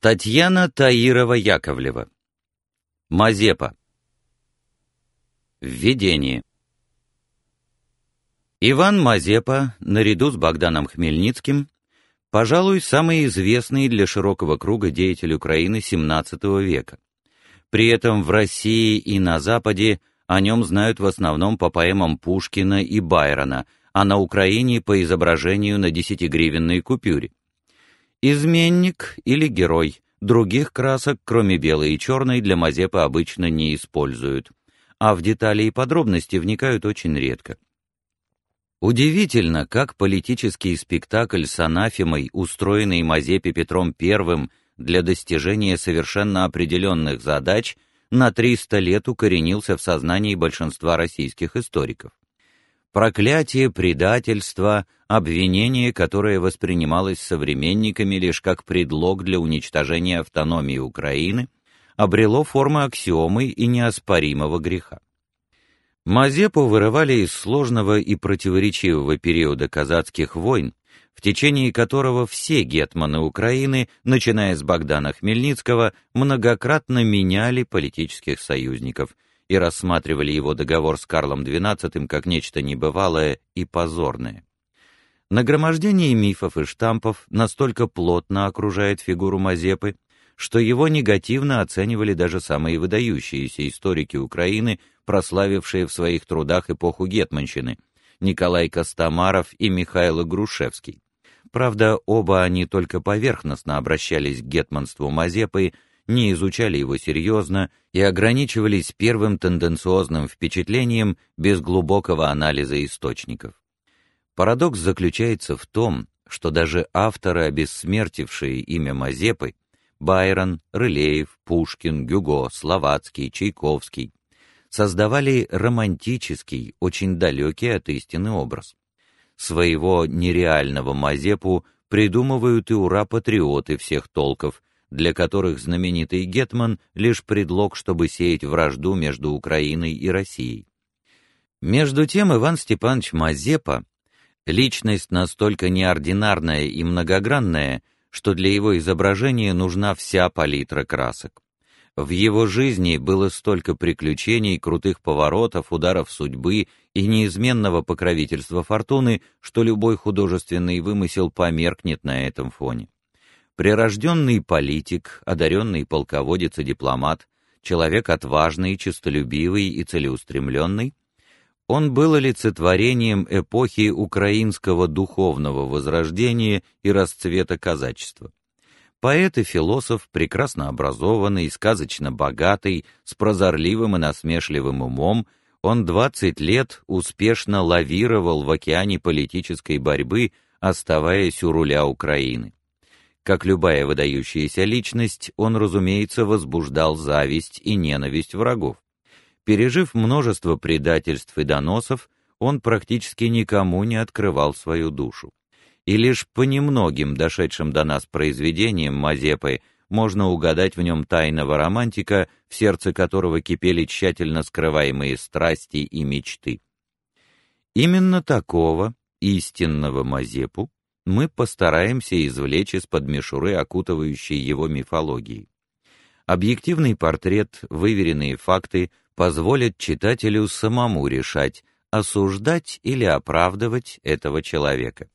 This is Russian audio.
Татьяна Таирова-Яковлева. Мазепа. Введение. Иван Мазепа, наряду с Богданом Хмельницким, пожалуй, самый известный для широкого круга деятель Украины XVII века. При этом в России и на Западе о нем знают в основном по поэмам Пушкина и Байрона, а на Украине по изображению на десятигривенной купюре. Изменник или герой. Других красок, кроме белой и черной, для Мазепы обычно не используют, а в детали и подробности вникают очень редко. Удивительно, как политический спектакль с анафемой, устроенный Мазепе Петром I для достижения совершенно определенных задач, на 300 лет укоренился в сознании большинства российских историков проклятие, предательство, обвинение, которое воспринималось современниками лишь как предлог для уничтожения автономии Украины, обрело формы аксиомы и неоспоримого греха. Мазепу вырывали из сложного и противоречивого периода казацких войн, в течение которого все гетманы Украины, начиная с Богдана Хмельницкого, многократно меняли политических союзников – и рассматривали его договор с Карлом XII как нечто небывалое и позорное. Нагромождение мифов и штампов настолько плотно окружает фигуру Мазепы, что его негативно оценивали даже самые выдающиеся историки Украины, прославившие в своих трудах эпоху гетманщины, Николай Костомаров и Михаил Грушевский. Правда, оба они только поверхностно обращались к гетманству Мазепы не изучали его серьезно и ограничивались первым тенденциозным впечатлением без глубокого анализа источников. Парадокс заключается в том, что даже авторы, обессмертившие имя Мазепы, Байрон, Рылеев, Пушкин, Гюго, Словацкий, Чайковский, создавали романтический, очень далекий от истины образ. Своего нереального Мазепу придумывают и ура-патриоты всех толков, для которых знаменитый гетман лишь предлог, чтобы сеять вражду между Украиной и Россией. Между тем Иван Степанович Мазепа личность настолько неординарная и многогранная, что для его изображения нужна вся палитра красок. В его жизни было столько приключений, крутых поворотов, ударов судьбы и неизменного покровительства фортуны, что любой художественный вымысел померкнет на этом фоне. Прирожденный политик, одаренный полководец и дипломат, человек отважный, честолюбивый и целеустремленный, он был олицетворением эпохи украинского духовного возрождения и расцвета казачества. Поэт и философ, прекрасно образованный, сказочно богатый, с прозорливым и насмешливым умом, он 20 лет успешно лавировал в океане политической борьбы, оставаясь у руля Украины. Как любая выдающаяся личность, он, разумеется, возбуждал зависть и ненависть врагов. Пережив множество предательств и доносов, он практически никому не открывал свою душу. И лишь по немногим дошедшим до нас произведениям Мазепы можно угадать в нем тайного романтика, в сердце которого кипели тщательно скрываемые страсти и мечты. Именно такого истинного Мазепу мы постараемся извлечь из-под мишуры, окутывающей его мифологии. Объективный портрет, выверенные факты позволят читателю самому решать, осуждать или оправдывать этого человека.